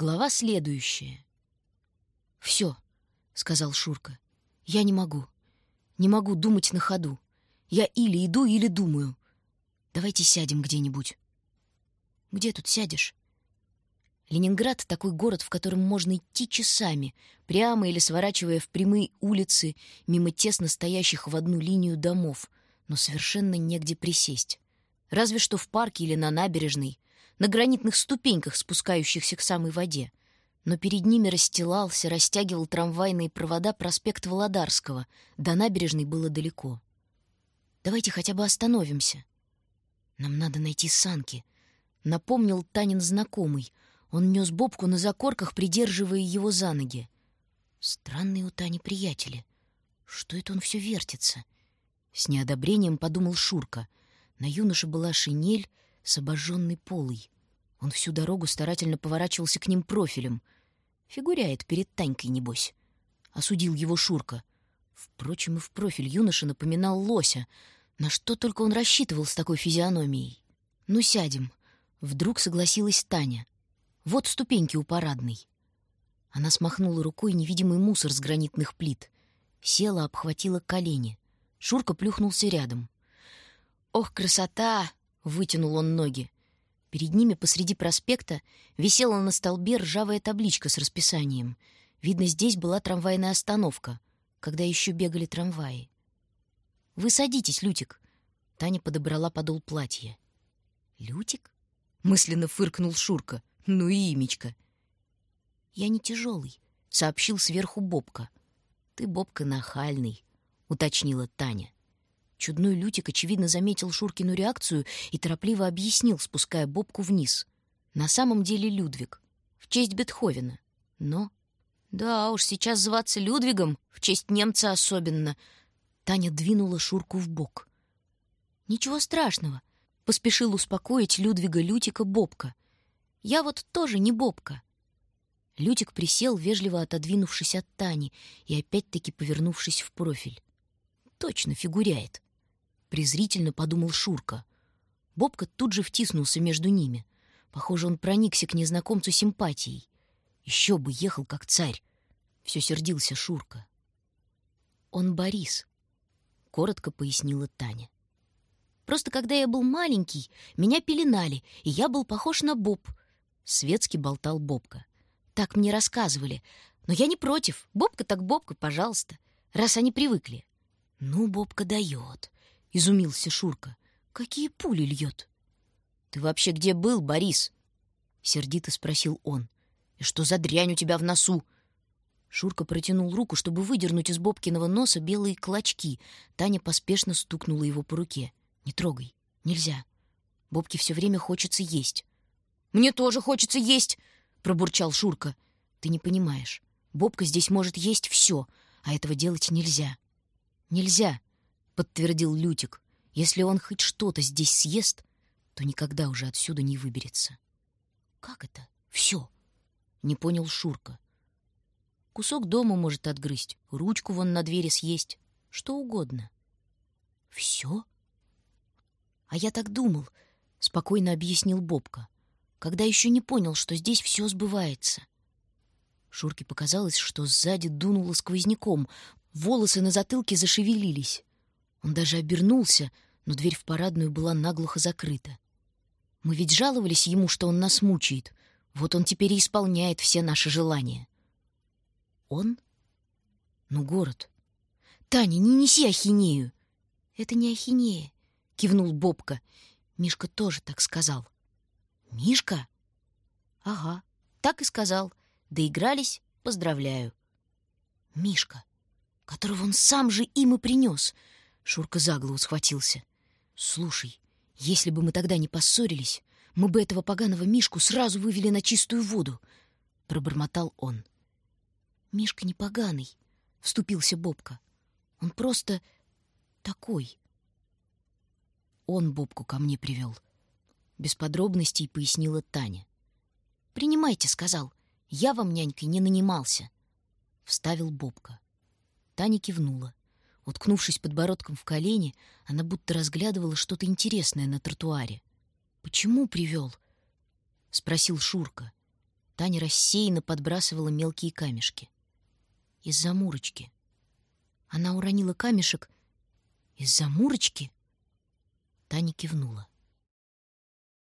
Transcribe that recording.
Глава следующая. «Все», — сказал Шурка. «Я не могу. Не могу думать на ходу. Я или иду, или думаю. Давайте сядем где-нибудь». «Где тут сядешь?» Ленинград — такой город, в котором можно идти часами, прямо или сворачивая в прямые улицы, мимо тесно стоящих в одну линию домов, но совершенно негде присесть. Разве что в парке или на набережной, на гранитных ступеньках, спускающихся к самой воде. Но перед ними расстилался, растягивал трамвайные провода проспект Володарского. До набережной было далеко. «Давайте хотя бы остановимся». «Нам надо найти санки», — напомнил Танин знакомый — он нес Бобку на закорках, придерживая его за ноги. Странные у Тани приятели. Что это он все вертится? С неодобрением подумал Шурка. На юноше была шинель с обожженной полой. Он всю дорогу старательно поворачивался к ним профилем. Фигуряет перед Танькой, небось. Осудил его Шурка. Впрочем, и в профиль юноша напоминал лося. На что только он рассчитывал с такой физиономией? «Ну, сядем». Вдруг согласилась Таня. Вот ступеньки у парадной. Она смахнула рукой невидимый мусор с гранитных плит. Села, обхватила колени. Шурка плюхнулся рядом. «Ох, красота!» — вытянул он ноги. Перед ними посреди проспекта висела на столбе ржавая табличка с расписанием. Видно, здесь была трамвайная остановка, когда еще бегали трамваи. «Вы садитесь, Лютик!» Таня подобрала подол платья. «Лютик?» — мысленно фыркнул Шурка. Ну и имечко. «Я не тяжелый», — сообщил сверху Бобка. «Ты, Бобка, нахальный», — уточнила Таня. Чудной Лютик, очевидно, заметил Шуркину реакцию и торопливо объяснил, спуская Бобку вниз. На самом деле Людвиг. В честь Бетховена. Но... Да уж, сейчас зваться Людвигом, в честь немца особенно. Таня двинула Шурку в бок. «Ничего страшного», — поспешил успокоить Людвига Лютика Бобка — я вот тоже не Бобка. Лютик присел, вежливо отодвинувшись от Тани и опять-таки повернувшись в профиль. Точно фигуряет. Презрительно подумал Шурка. Бобка тут же втиснулся между ними. Похоже, он проникся к незнакомцу симпатией. Еще бы ехал как царь. Все сердился Шурка. Он Борис, коротко пояснила Таня. Просто когда я был маленький, меня пеленали, и я был похож на Боб — Светски болтал Бобка. «Так мне рассказывали. Но я не против. Бобка так Бобка, пожалуйста. Раз они привыкли». «Ну, Бобка дает», — изумился Шурка. «Какие пули льет?» «Ты вообще где был, Борис?» — сердито спросил он. «И что за дрянь у тебя в носу?» Шурка протянул руку, чтобы выдернуть из Бобкиного носа белые клочки. Таня поспешно стукнула его по руке. «Не трогай. Нельзя. Бобке все время хочется есть. Мне тоже хочется есть, пробурчал Шурка. Ты не понимаешь. Бобка здесь может есть все, а этого делать нельзя. Нельзя, подтвердил Лютик. Если он хоть что-то здесь съест, то никогда уже отсюда не выберется. Как это? Все? Не понял Шурка. Кусок дома может отгрызть, ручку вон на двери съесть, что угодно. Все? А я так думал, спокойно объяснил Бобка когда еще не понял, что здесь все сбывается. Шурке показалось, что сзади дунуло сквозняком, волосы на затылке зашевелились. Он даже обернулся, но дверь в парадную была наглухо закрыта. Мы ведь жаловались ему, что он нас мучает. Вот он теперь и исполняет все наши желания. Он? Ну, город. Таня, не неси ахинею. Это не ахинея, кивнул Бобка. Мишка тоже так сказал. — «Мишка?» «Ага, так и сказал. Доигрались, поздравляю». «Мишка, которого он сам же им и принес!» Шурка за голову схватился. «Слушай, если бы мы тогда не поссорились, мы бы этого поганого Мишку сразу вывели на чистую воду!» Пробормотал он. «Мишка не поганый», — вступился Бобка. «Он просто такой». Он Бобку ко мне привел — без подробностей пояснила Таня. «Принимайте», — сказал. «Я вам нянькой не нанимался», — вставил Бобка. Таня кивнула. Уткнувшись подбородком в колени, она будто разглядывала что-то интересное на тротуаре. «Почему привел?» — спросил Шурка. Таня рассеянно подбрасывала мелкие камешки. «Из-за Мурочки». Она уронила камешек. «Из-за Мурочки?» Таня кивнула.